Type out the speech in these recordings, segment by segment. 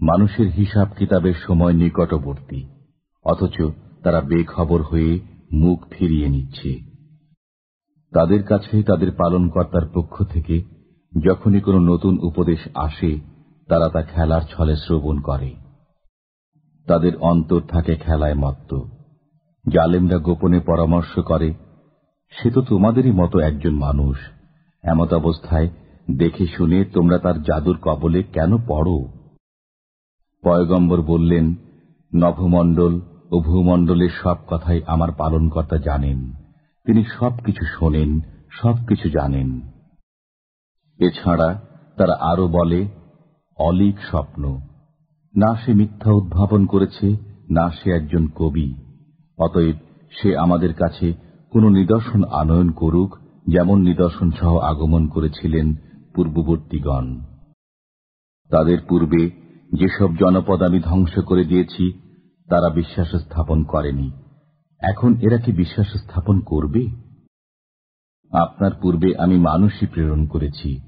মানুষের হিসাব কিতাবের সময় নিকটবর্তী, অথচ তারা বেখবর হয়ে মুখ ফিরিয়ে নিচ্ছে। তাদের কাছে তাদের পালনকর্তার পক্ষ থেকে যখনই কোনো নতুন উপদেশ আসে, তারা তা খেলার ছলে শ্রবণ করে। তাদের অন্তর থাকে খেলায় মত্ত। জালেমরা গোপনে পরামর্শ করে, সে তো তোমাদেরই মতো একজন মানুষ। এমত অবস্থায় দেখে শুনে তোমরা তার জাদুর কবলে কেন পড়ো? পয়গম্বর বললেন, নভমণ্ডল ও ভূমণ্ডলের সব কথাই আমার পালনকর্তা জানেন। তিনি সবকিছু শোনেন, সবকিছু জানেন। এছাড়া তারা আরও বলে, অলিক স্বপ্ন। না সে মিথ্যা উদ্ভাবন করেছে, না সে একজন কবি। অতএব সে আমাদের কাছে কোন নিদর্শন আনয়ন করুক, যেমন নিদর্শন সহ আগমন করেছিলেন পূর্ববর্তীগণ। তাদের পূর্বে যেসব জনপদ আমি ধ্বংস করে দিয়েছি, তারা বিশ্বাস স্থাপন করেনি। এখন এরা কি বিশ্বাস স্থাপন করবে? আপনার পূর্বে আমি মানুষই প্রেরণ করেছি,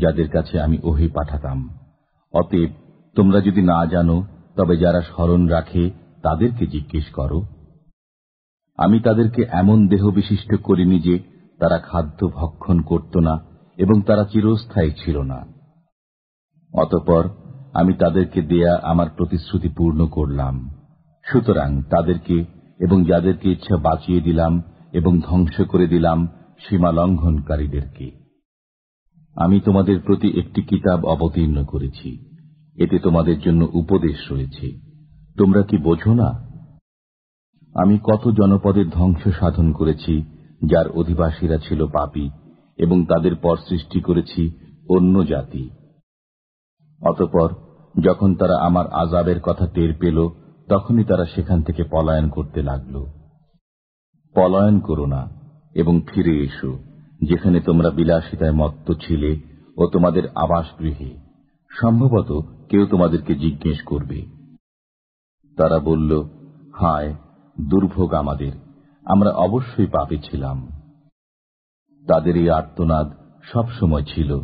যাদের কাছে আমি ওহে পাঠাতাম। অতএব, তোমরা যদি না জানো, তবে যারা স্মরণ রাখে, তাদেরকে জিজ্ঞেস করো। আমি তাদেরকে এমন দেহ বিশিষ্ট করিনি যে, তারা খাদ্য ভক্ষণ করত না এবং তারা চিরস্থায়ী ছিল না। অতপর আমি তাদেরকে দেয়া আমার প্রতিশ্রুতি পূর্ণ করলাম। সুতরাং তাদেরকে এবং যাদেরকে ইচ্ছা বাঁচিয়ে দিলাম এবং ধ্বংস করে দিলাম সীমা লঙ্ঘনকারীদেরকে। আমি তোমাদের প্রতি একটি কিতাব অবতীর্ণ করেছি। এতে তোমাদের জন্য উপদেশ রয়েছে। তোমরা কি বোঝো না? আমি কত জনপদের ধ্বংস সাধন করেছি, যার অধিবাসীরা ছিল পাপি, এবং তাদের পর সৃষ্টি করেছি অন্য জাতি। অতপর যখন তারা আমার আজাবের কথা টের পেল, তখনই তারা সেখান থেকে পলায়ন করতে লাগল। পলায়ন করো না এবং ফিরে এসো, যেখানে তোমরা বিলাসিতায় মত্ত ছিলে ও তোমাদের আবাস গৃহে সম্ভবত কেউ তোমাদেরকে জিজ্ঞেস করবে। তারা বলল, হায়, দুর্ভোগ আমাদের, আমরা অবশ্যই পাপে ছিলাম। তাদের এই আর্তনাদ সব সময় ছিল।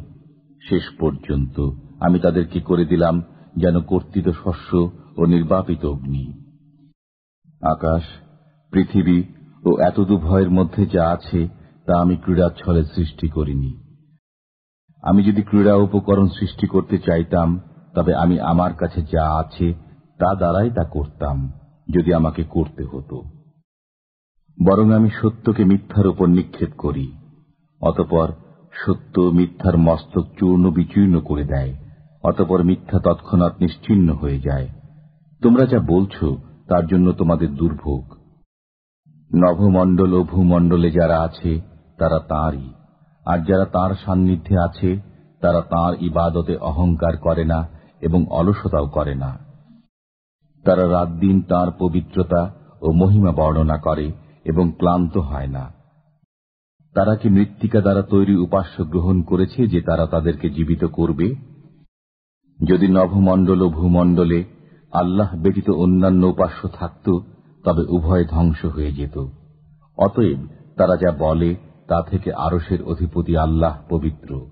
শেষ পর্যন্ত আমি তাদেরকে করে দিলাম? যেন কর্তিত শস্য ও নির্বাপিত অগ্নি। আকাশ, পৃথিবী ও এতদু ভয়ের মধ্যে যা আছে, তা আমি ক্রীড়াচ্ছলে সৃষ্টি করিনি। আমি যদি ক্রীড়া উপকরণ সৃষ্টি করতে চাইতাম, তবে আমি আমার কাছে যা আছে, তা দ্বারাই তা করতাম, যদি আমাকে করতে হতো। বরং আমি সত্যকে মিথ্যার উপর নিক্ষেপ করি, অতপর সত্য মিথ্যার মস্তক চূর্ণ বিচূর্ণ করে দেয়। অতপর মিথ্যা তৎক্ষণাৎ নিশ্চিন্ন হয়ে যায়। তোমরা যা বলছ, তার জন্য তোমাদের দুর্ভোগ। নভমণ্ডল ও ভূমণ্ডলে যারা আছে, তারা তাঁরই। আর যারা তার সান্নিধ্যে আছে, তারা তার ইবাদতে অহংকার করে না এবং অলসতাও করে না। তারা রাত দিন তাঁর পবিত্রতা ও মহিমা বর্ণনা করে এবং ক্লান্ত হয় না। তারা কি মৃত্তিকা দ্বারা তৈরি উপাস্য গ্রহণ করেছে যে তারা তাদেরকে জীবিত করবে? যদি নভমণ্ডল ও ভূমণ্ডলে আল্লাহ ব্যতীত অন্যান্য উপাস্য থাকত, তবে উভয় ধ্বংস হয়ে যেত। অতএব তারা যা বলে, তা থেকে আরসের অধিপতি আল্লাহ পবিত্র।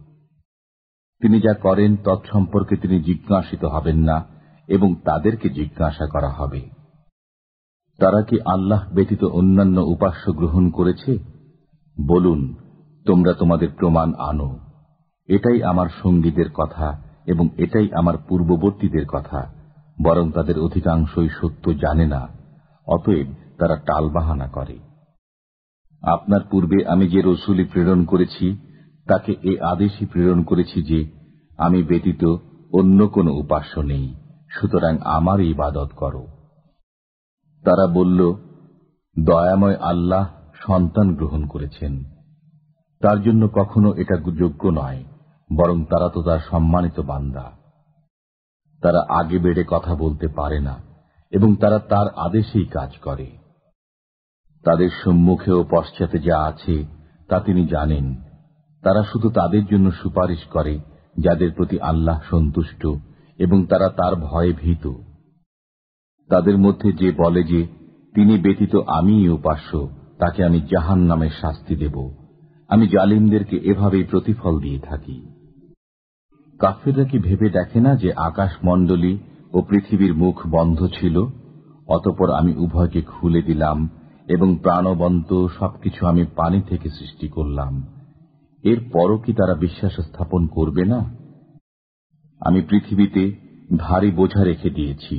তিনি যা করেন, তৎসম্পর্কে তিনি জিজ্ঞাসিত হবেন না, এবং তাদেরকে জিজ্ঞাসা করা হবে। তারা কি আল্লাহ ব্যতীত অন্যান্য উপাস্য গ্রহণ করেছে? বলুন, তোমরা তোমাদের প্রমাণ আনো। এটাই আমার সঙ্গীদের কথা এবং এটাই আমার পূর্ববর্তীদের কথা, বরং তাদের অধিকাংশই সত্য জানে না, অতএব তারা টালবাহানা করে। আপনার পূর্বে আমি যে রসুলি প্রেরণ করেছি, তাকে এ আদেশই প্রেরণ করেছি যে, আমি ব্যতীত অন্য কোন উপাস্য নেই, সুতরাং আমার ইবাদত করো। তারা বলল, দয়াময় আল্লাহ সন্তান গ্রহণ করেছেন। তার জন্য কখনো এটা যোগ্য নয়। বরং তারা তো তার সম্মানিত বান্দা। তারা আগে বেড়ে কথা বলতে পারে না, এবং তারা তার আদেশেই কাজ করে। তাদের সম্মুখে ও পশ্চাতে যা আছে, তা তিনি জানেন। তারা শুধু তাদের জন্য সুপারিশ করে, যাদের প্রতি আল্লাহ সন্তুষ্ট, এবং তারা তার ভয়ে ভীত। তাদের মধ্যে যে বলে যে, তিনি ব্যতীত আমি উপাস্য, তাকে আমি জাহান নামের শাস্তি দেব। আমি জালিমদেরকে এভাবেই প্রতিফল দিয়ে থাকি। কাফেররা কি ভেবে দেখে না যে আকাশ মণ্ডলী ও পৃথিবীর মুখ বন্ধ ছিল? অতপর আমি উভয়কে খুলে দিলাম এবং প্রাণবন্ত সবকিছু আমি পানি থেকে সৃষ্টি করলাম। এর পরও কি তারা বিশ্বাস স্থাপন করবে না? আমি পৃথিবীতে ভারী বোঝা রেখে দিয়েছি,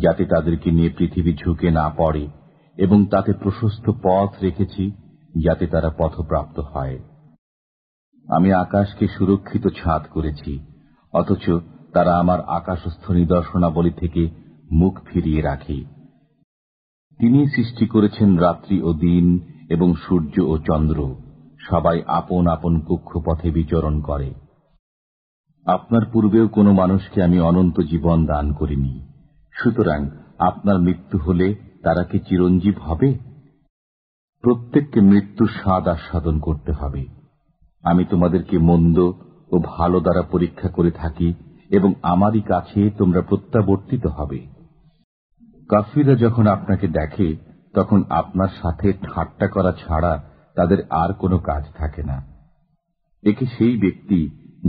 যাতে তাদেরকে নিয়ে পৃথিবী ঝুঁকে না পড়ে এবং তাতে প্রশস্ত পথ রেখেছি, যাতে তারা পথপ্রাপ্ত হয়। আমি আকাশকে সুরক্ষিত ছাদ করেছি, অথচ তারা আমার আকাশস্থ নিদর্শনাবলী থেকে মুখ ফিরিয়ে রাখে। তিনি সৃষ্টি করেছেন রাত্রি ও দিন এবং সূর্য ও চন্দ্র। সবাই আপন আপন কক্ষপথে বিচরণ করে। আপনার পূর্বেও কোনো মানুষকে আমি অনন্ত জীবন দান করিনি। সুতরাং আপনার মৃত্যু হলে তারা কি চিরঞ্জীব হবে? প্রত্যেককে মৃত্যুর স্বাদ আস্বাদন করতে হবে। আমি তোমাদেরকে মন্দ ও ভালো দ্বারা পরীক্ষা করে থাকি এবং আমারই কাছে তোমরা প্রত্যাবর্তিত হবে। কাফিরা যখন আপনাকে দেখে, তখন আপনার সাথে ঠাট্টা করা ছাড়া তাদের আর কোনো কাজ থাকে না। একে সেই ব্যক্তি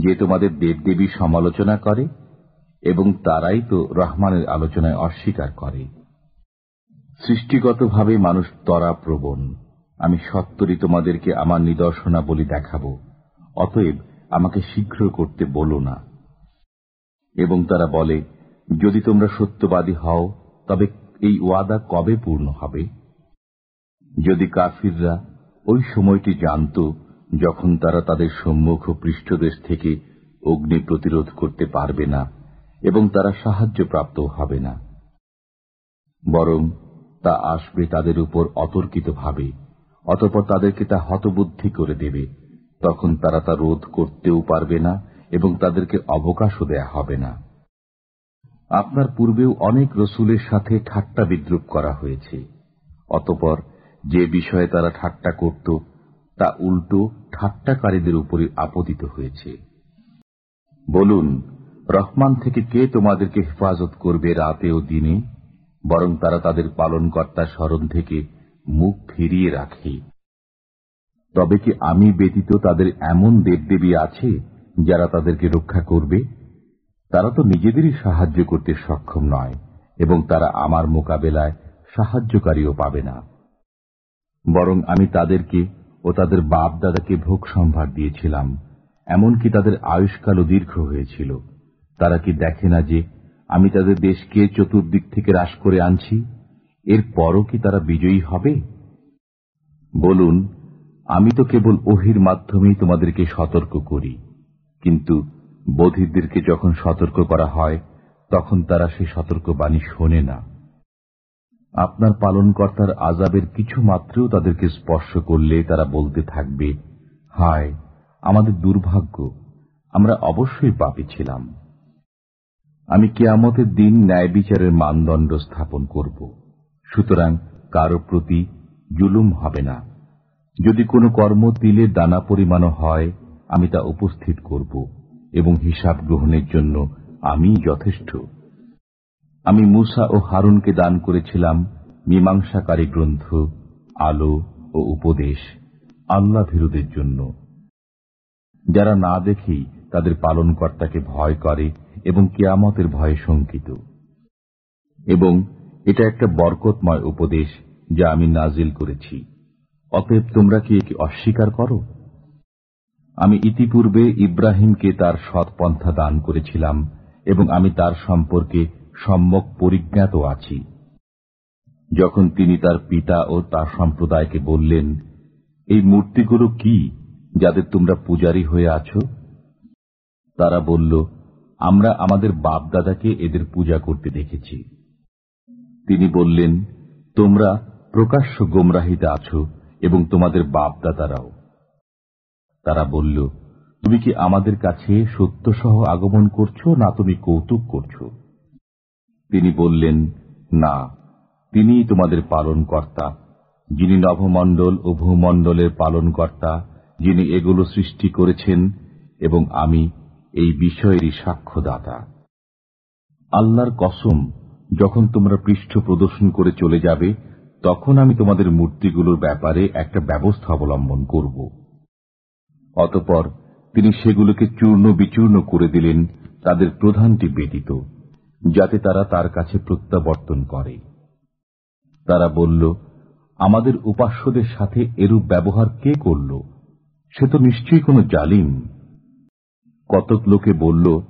যে তোমাদের দেবদেবী সমালোচনা করে এবং তারাই তো রহমানের আলোচনায় অস্বীকার করে। সৃষ্টিগতভাবে মানুষ তরা প্রবণ আমি সত্তরই তোমাদেরকে আমার নিদর্শনা বলি দেখাব। অতএব আমাকে শীঘ্র করতে বলো না। এবং তারা বলে, যদি তোমরা সত্যবাদী হও, তবে এই ওয়াদা কবে পূর্ণ হবে? যদি কাফিররা ওই সময়টি জানত, যখন তারা তাদের সম্মুখ পৃষ্ঠদেশ থেকে অগ্নি প্রতিরোধ করতে পারবে না, এবং তারা সাহায্য প্রাপ্ত হবে না। বরং তা আসবে তাদের উপর অতর্কিতভাবে, অতপর তাদেরকে তা হতবুদ্ধি করে দেবে। তখন তারা তা রোধ করতেও পারবে না এবং তাদেরকে অবকাশও দেয়া হবে না। আপনার পূর্বেও অনেক রসুলের সাথে ঠাট্টা বিদ্রুপ করা হয়েছে। অতপর যে বিষয়ে তারা ঠাট্টা করত, তা উল্টো ঠাট্টাকারীদের উপরে আপতিত হয়েছে। বলুন, রহমান থেকে কে তোমাদেরকে হেফাজত করবে রাতে ও দিনে? বরং তারা তাদের পালনকর্তার স্মরণ থেকে মুখ ফিরিয়ে রাখে। তবে কি আমি ব্যতীত তাদের এমন দেবদেবী আছে যারা তাদেরকে রক্ষা করবে? তারা তো নিজেদেরই সাহায্য করতে সক্ষম নয়, এবং তারা আমার মোকাবেলায় সাহায্যকারীও পাবে না। বরং আমি তাদেরকে ও তাদের বাপ দাদাকে ভোগ সম্ভার দিয়েছিলাম, এমনকি তাদের আয়ুষ্কালও দীর্ঘ হয়েছিল। তারা কি দেখে না যে আমি তাদের দেশকে চতুর্দিক থেকে হ্রাস করে আনছি? এর পরও কি তারা বিজয়ী হবে? বলুন আমি তো কেবল ওহির মাধ্যমেই তোমাদেরকে সতর্ক করি, কিন্তু বধিরদেরকে যখন সতর্ক করা হয়, তখন তারা সে সতর্কবাণী শোনে না। আপনার পালনকর্তার আজাবের কিছু মাত্রেও তাদেরকে স্পর্শ করলে তারা বলতে থাকবে, হায়, আমাদের দুর্ভাগ্য, আমরা অবশ্যই পাপি ছিলাম। আমি কেয়ামতের দিন ন্যায় বিচারের মানদণ্ড স্থাপন করব, সুতরাং কারও প্রতি জুলুম হবে না। যদি কোনো কর্ম তিলের দানা পরিমাণও হয়, আমি তা উপস্থিত করব এবং হিসাব গ্রহণের জন্য আমি যথেষ্ট। আমি মুসা ও হারুনকে দান করেছিলাম মীমাংসাকারী গ্রন্থ, আলো ও উপদেশ আল্লাহ ভীরুদের জন্য। যারা না দেখেই তাদের পালনকর্তাকে ভয় করে এবং কেয়ামতের ভয়ে শঙ্কিত। এবং এটা একটা বরকতময় উপদেশ যা আমি নাজিল করেছি। অতএব তোমরা কি একে অস্বীকার করো? আমি ইতিপূর্বে ইব্রাহিমকে তার সৎপন্থা দান করেছিলাম, এবং আমি তার সম্পর্কে সম্যক পরিজ্ঞাত আছি। যখন তিনি তার পিতা ও তার সম্প্রদায়কে বললেন, এই মূর্তিগুলো কি যাদের তোমরা পূজারী হয়ে আছো? তারা বলল, আমরা আমাদের বাপদাদাকে এদের পূজা করতে দেখেছি। তিনি বললেন, তোমরা প্রকাশ্য গোমরাহিতে আছো এবং তোমাদের বাপদাদারাও। তারা বলল, তুমি কি আমাদের কাছে সত্যসহ আগমন করছ না তুমি কৌতুক করছ? তিনি বললেন, না তিনি তোমাদের পালন কর্তা যিনি নভমণ্ডল ও ভূমণ্ডলের পালন কর্তা যিনি এগুলো সৃষ্টি করেছেন, এবং আমি এই বিষয়েরই সাক্ষ্যদাতা। আল্লাহর কসম, যখন তোমরা পৃষ্ঠ প্রদর্শন করে চলে যাবে তখন আমি তোমাদের মূর্তিগুলোর ব্যাপারে একটা ব্যবস্থা অবলম্বন করব। অতপর তিনি সেগুলোকে চূর্ণ বিচূর্ণ করে দিলেন, তাদের প্রধানটি ব্যতীত, যাতে তারা তার কাছে প্রত্যাবর্তন করে। তারা বলল, আমাদের উপাস্যদের সাথে এরূপ ব্যবহার কে করল? সে তো নিশ্চয়ই কোনো জালিম। কতক লোকে বলল,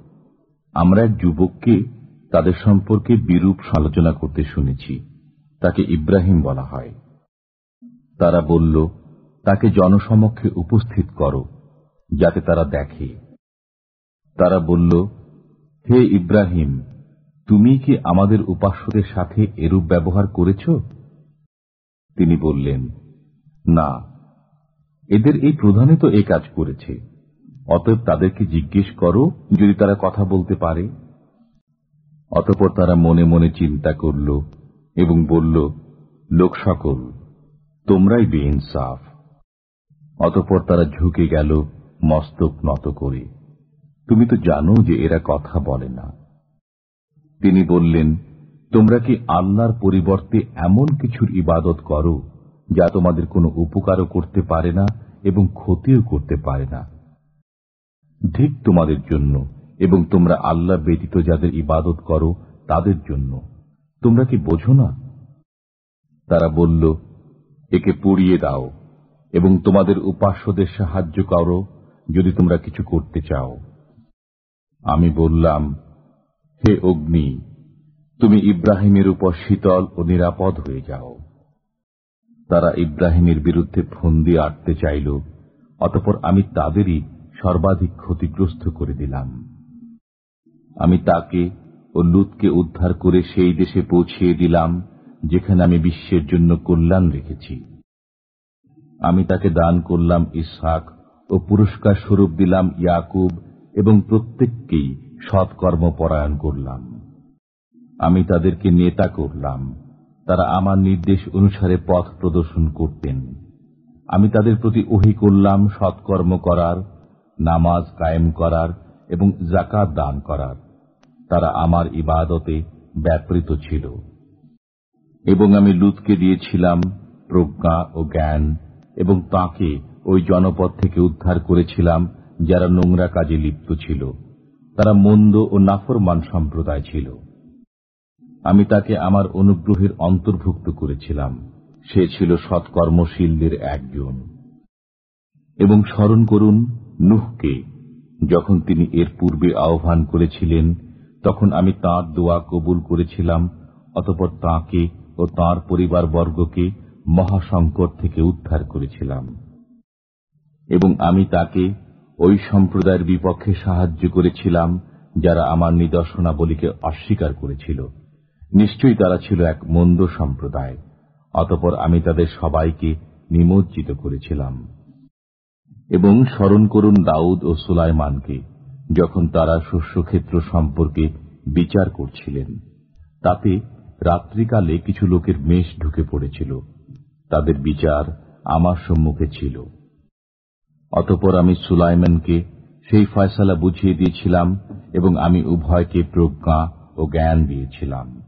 আমরা এক যুবককে তাদের সম্পর্কে বিরূপ সমালোচনা করতে শুনেছি। তাকে ইব্রাহিম বলা হয়। তারা বলল, তাকে জনসমক্ষে উপস্থিত করো, যাতে তারা দেখে। তারা বলল, হে ইব্রাহিম, তুমি কি আমাদের উপাস্যদের সাথে এরূপ ব্যবহার করেছ? তিনি বললেন, না, এদের এই প্রধানে তো এ কাজ করেছে। অতএব তাদেরকে জিজ্ঞেস করো, যদি তারা কথা বলতে পারে। অতপর তারা মনে মনে চিন্তা করল এবং বলল, লোক সকল, তোমরাই বেইনসাফ। অতপর তারা ঝুঁকে গেল, মস্তক নত করে। তুমি তো জানো যে এরা কথা বলে না। তিনি বললেন, তোমরা কি আল্লাহর পরিবর্তে এমন কিছুর ইবাদত করো, যা তোমাদের কোনো উপকারও করতে পারে না এবং ক্ষতিও করতে পারে না? ঠিক তোমাদের জন্য এবং তোমরা আল্লাহ ব্যতীত যাদের ইবাদত করো, তাদের জন্য। তোমরা কি বোঝো না? তারা বলল, একে পুড়িয়ে দাও এবং তোমাদের উপাস্যদের সাহায্য করো যদি তোমরা কিছু করতে চাও। আমি বললাম, হে অগ্নি, তুমি ইব্রাহিমের উপর শীতল ও নিরাপদ হয়ে যাও। তারা ইব্রাহিমের বিরুদ্ধে ফন্দি আটতে চাইল, অতপর আমি তাদেরই সর্বাধিক ক্ষতিগ্রস্ত করে দিলাম। আমি তাকে ও লুতকে উদ্ধার করে সেই দেশে পৌঁছিয়ে দিলাম, যেখানে আমি বিশ্বের জন্য কল্যাণ রেখেছি। আমি তাকে দান করলাম ইসহাক ও পুরস্কার স্বরূপ দিলাম ইয়াকুব এবং প্রত্যেককেই সৎকর্ম পরায়ণ করলাম। আমি তাদেরকে নেতা করলাম। তারা আমার নির্দেশ অনুসারে পথ প্রদর্শন করতেন। আমি তাদের প্রতি ওহি করলাম সৎকর্ম করার, নামাজ কায়েম করার এবং জাকাত দান করার। তারা আমার ইবাদতে ব্যাপৃত ছিল। এবং আমি লুতকে দিয়েছিলাম প্রজ্ঞা ও জ্ঞান, এবং তাকে ওই জনপদ থেকে উদ্ধার করেছিলাম, যারা নোংরা কাজে লিপ্ত ছিল। তারা মন্দ ও নাফরমান সম্প্রদায় ছিল। আমি তাকে আমার অনুগ্রহের অন্তর্ভুক্ত করেছিলাম। সে ছিল সৎকর্মশীলদের একজন। এবং স্মরণ করুন, নুহকে, যখন তিনি এর পূর্বে আহ্বান করেছিলেন তখন আমি তাঁর দোয়া কবুল করেছিলাম, অতপর তাঁকে ও তাঁর পরিবারবর্গকে মহাসংকট থেকে উদ্ধার করেছিলাম। এবং আমি তাকে ওই সম্প্রদায়ের বিপক্ষে সাহায্য করেছিলাম, যারা আমার নিদর্শনাবলীকে অস্বীকার করেছিল। নিশ্চয়ই তারা ছিল এক মন্দ সম্প্রদায়, অতপর আমি তাদের সবাইকে নিমজ্জিত করেছিলাম। এবং স্মরণ করুন দাউদ ও সুলাইমানকে যখন তারা শস্যক্ষেত্র সম্পর্কে বিচার করছিলেন, তাতে রাত্রিকালে কিছু লোকের মেষ ঢুকে পড়েছিল। তাদের বিচার আমার সম্মুখে ছিল। অতপর আমি সুলাইমানকে সেই ফয়সালা বুঝিয়ে দিয়েছিলাম এবং আমি উভয়কে প্রজ্ঞা ও জ্ঞান দিয়েছিলাম।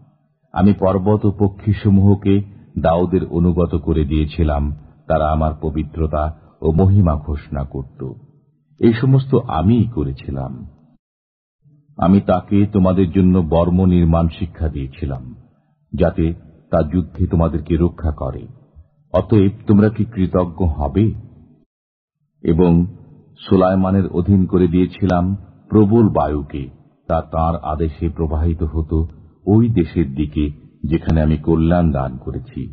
আমি পর্বত ও পক্ষীসমূহকে দাউদের অনুগত করে দিয়েছিলাম। তারা আমার পবিত্রতা ও মহিমা ঘোষণা করত। এই সমস্ত আমিই করেছিলাম। আমি তাকে তোমাদের জন্য বর্ম নির্মাণ শিক্ষা দিয়েছিলাম, যাতে তা যুদ্ধে তোমাদেরকে রক্ষা করে। অতএব তোমরা কি কৃতজ্ঞ হবে? এবং সোলাইমানের অধীন করে দিয়েছিলাম প্রবল বায়ুকে, তা তার আদেশে প্রবাহিত হতো ওই দেশের দিকে যেখানে আমি কল্যাণ দান করেছি।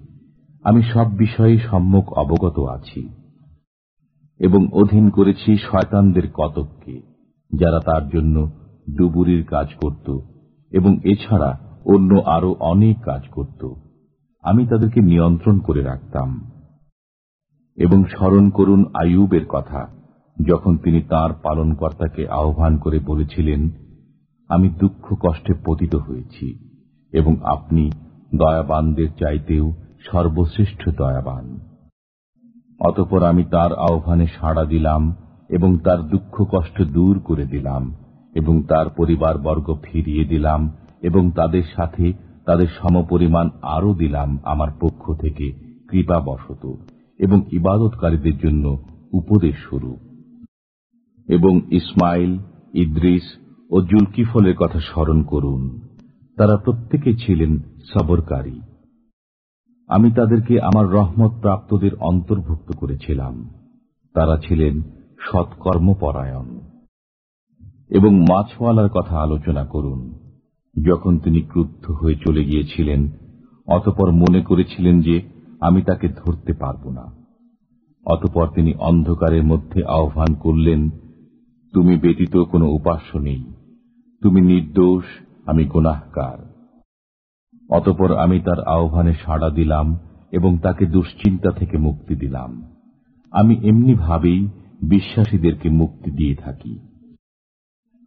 আমি সব বিষয়ে সম্মুখ অবগত আছি। এবং অধীন করেছি শয়তানদের কতককে, যারা তার জন্য ডুবুরির কাজ করত এবং এছাড়া অন্য আরও অনেক কাজ করত। আমি তাদেরকে নিয়ন্ত্রণ করে রাখতাম। এবং স্মরণ করুন আয়ুবের কথা, যখন তিনি তার পালনকর্তাকে আহ্বান করে বলেছিলেন, আমি দুঃখ কষ্টে পতিত হয়েছি এবং আপনি দয়াবানদের চাইতেও সর্বশ্রেষ্ঠ দয়াবান। অতপর আমি তার আহ্বানে সাড়া দিলাম এবং তার দুঃখ কষ্ট দূর করে দিলাম এবং তার পরিবার বর্গ ফিরিয়ে দিলাম এবং তাদের সাথে তাদের সমপরিমাণ আরও দিলাম আমার পক্ষ থেকে কৃপা বশত এবং ইবাদতকারীদের জন্য উপদেশ স্বরূপ। এবং ইসমাইল, ইদ্রিস ও জুলকিফলের কথা স্মরণ করুন। তারা প্রত্যেকে ছিলেন সবরকারী। আমি তাদেরকে আমার রহমত প্রাপ্তদের অন্তর্ভুক্ত করেছিলাম। তারা ছিলেন সৎকর্মপরায়ণ। এবং মাছওয়ালার কথা আলোচনা করুন। যখন তিনি ক্রুদ্ধ হয়ে চলে গিয়েছিলেন, অতপর মনে করেছিলেন যে আমি তাকে ধরতে পারব না। অতপর তিনি অন্ধকারের মধ্যে আহ্বান করলেন, তুমি ব্যতীত কোনো উপাস্য নেই। তুমি নির্দোষ, আমি গোনাহকার অতপর আমি তার আহ্বানে সাড়া দিলাম এবং তাকে দুশ্চিন্তা থেকে মুক্তি দিলাম। আমি এমনি ভাবেই বিশ্বাসীদেরকে মুক্তি দিয়ে থাকি।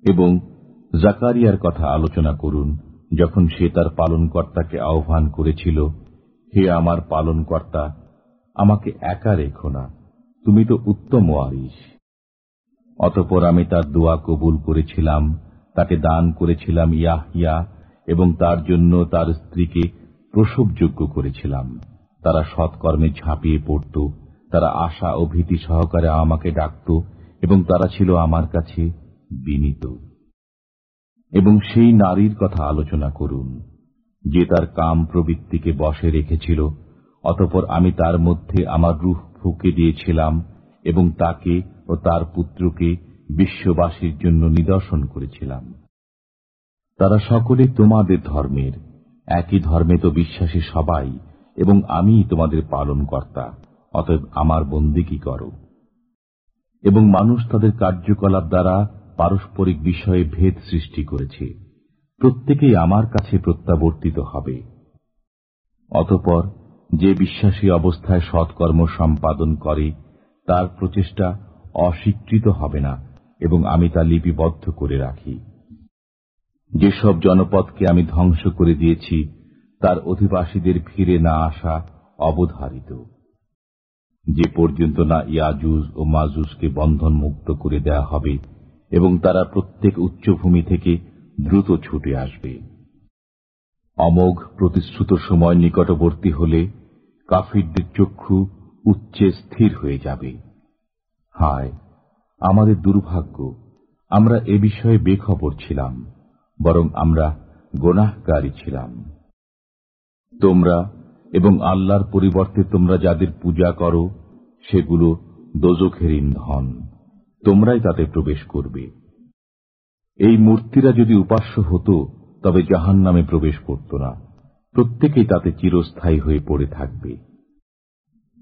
এবং জাকারিয়ার কথা আলোচনা করুন, যখন সে তার পালনকর্তাকে আহ্বান করেছিল, হে আমার পালনকর্তা, আমাকে একা রেখো না, তুমি তো উত্তম ওয়ারিস অতপর আমি তার দোয়া কবুল করেছিলাম, তাকে দান করেছিলাম ইয়াহিয়া এবং তার জন্য তার স্ত্রীকে প্রসবযোগ্য করেছিলাম। তারা সৎকর্মে ঝাঁপিয়ে পড়ত, তারা আশা ও ভীতি সহকারে আমাকে ডাকত এবং তারা ছিল আমার কাছে বিনীত। এবং সেই নারীর কথা আলোচনা করুন, যে তার কাম প্রবৃত্তিকে বসে রেখেছিল, অতপর আমি তার মধ্যে আমার রুহ ফুকে দিয়েছিলাম এবং তাকে ও তার পুত্রকে বিশ্ববাসীর জন্য নিদর্শন করেছিলাম। তারা সকলে তোমাদের ধর্মের। একই ধর্মে তো বিশ্বাসী সবাই, এবং আমি তোমাদের পালন কর্তা অতএব আমার বন্দিকি করো? এবং মানুষ তাদের কার্যকলাপ দ্বারা পারস্পরিক বিষয়ে ভেদ সৃষ্টি করেছে। প্রত্যেকেই আমার কাছে প্রত্যাবর্তিত হবে। অতপর যে বিশ্বাসী অবস্থায় সৎকর্ম সম্পাদন করে, তার প্রচেষ্টা অস্বীকৃত হবে না, এবং আমি তা লিপিবদ্ধ করে রাখি। যেসব জনপদকে আমি ধ্বংস করে দিয়েছি, তার অধিবাসীদের ফিরে না আসা অবধারিত। যে পর্যন্ত না ইয়াজুজ ও মাজুজকে বন্ধন মুক্ত করে দেয়া হবে, এবং তারা প্রত্যেক উচ্চভূমি থেকে দ্রুত ছুটে আসবে। অমোঘ প্রতিশ্রুত সময় নিকটবর্তী হলে কাফিরদের চক্ষু উচ্চে স্থির হয়ে যাবে। হায়, আমাদের দুর্ভাগ্য, আমরা এ বিষয়ে বেখবর ছিলাম। বরং আমরা গোনাহকারী ছিলাম। তোমরা এবং আল্লাহর পরিবর্তে তোমরা যাদের পূজা করো, সেগুলো দোজখের ইন্ধন। তোমরাই তাতে প্রবেশ করবে। এই মূর্তিরা যদি উপাস্য হতো, তবে জাহান নামে প্রবেশ করত না। প্রত্যেকেই তাতে চিরস্থায়ী হয়ে পড়ে থাকবে।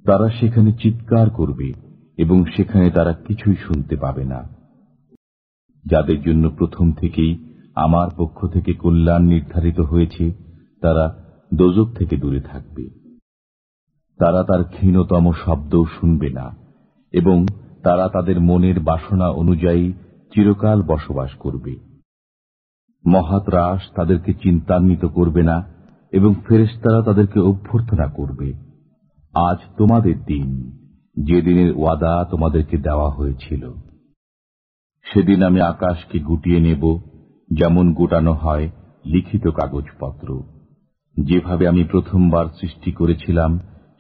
তারা সেখানে চিৎকার করবে এবং সেখানে তারা কিছুই শুনতে পাবে না। যাদের জন্য প্রথম থেকেই আমার পক্ষ থেকে কল্যাণ নির্ধারিত হয়েছে, তারা দোজক থেকে দূরে থাকবে। তারা তার ক্ষীণতম শব্দ শুনবে না, এবং তারা তাদের মনের বাসনা অনুযায়ী চিরকাল বসবাস করবে। মহাত রাস তাদেরকে চিন্তান্বিত করবে না, এবং ফেরেস্তারা তাদেরকে অভ্যর্থনা করবে। আজ তোমাদের দিন, যে দিনের ওয়াদা তোমাদেরকে দেওয়া হয়েছিল। সেদিন আমি আকাশকে গুটিয়ে নেব যেমন গোটানো হয় লিখিত কাগজপত্র। যেভাবে আমি প্রথমবার সৃষ্টি করেছিলাম,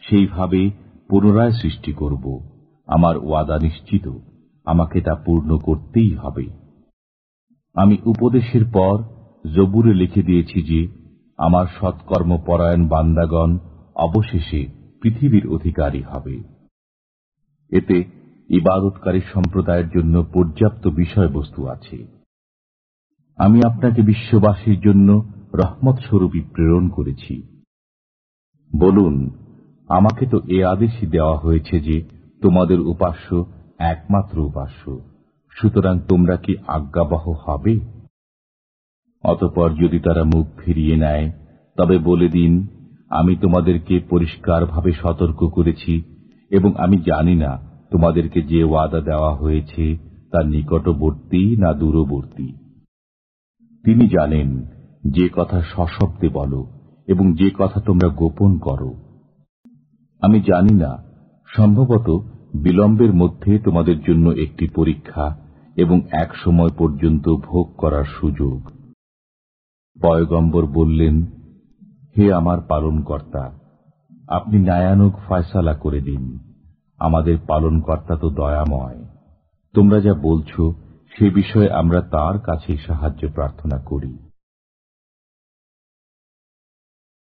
সেইভাবে পুনরায় সৃষ্টি করব। আমার ওয়াদা নিশ্চিত, আমাকে তা পূর্ণ করতেই হবে। আমি উপদেশের পর জবুরে লিখে দিয়েছি যে, আমার সৎকর্ম পরায়ণ বান্দাগণ অবশেষে পৃথিবীর অধিকারী হবে। এতে ইবাদতকারী সম্প্রদায়ের জন্য পর্যাপ্ত বিষয়বস্তু আছে। আমি আপনাকে বিশ্ববাসীর জন্য রহমত স্বরূপী প্রেরণ করেছি। বলুন, আমাকে তো এ আদেশই দেওয়া হয়েছে যে তোমাদের উপাস্য একমাত্র উপাস্য। সুতরাং তোমরা কি আজ্ঞাবহ হবে? অতপর যদি তারা মুখ ফিরিয়ে নেয়, তবে বলে দিন, আমি তোমাদেরকে পরিষ্কারভাবে সতর্ক করেছি এবং আমি জানি না তোমাদেরকে যে ওয়াদা দেওয়া হয়েছে তা নিকটবর্তী না দূরবর্তী। তিনি জানেন, যে কথা সশব্দে বলো এবং যে কথা তোমরা গোপন করো। আমি জানি না, সম্ভবত বিলম্বের মধ্যে তোমাদের জন্য একটি পরীক্ষা এবং এক সময় পর্যন্ত ভোগ করার সুযোগ। পয়গম্বর বললেন, হে আমার পালনকর্তা, আপনি ন্যায়ানুক ফয়সালা করে দিন। আমাদের পালনকর্তা তো দয়াময়। তোমরা যা বলছ সে বিষয়ে আমরা তার কাছে সাহায্য প্রার্থনা করি।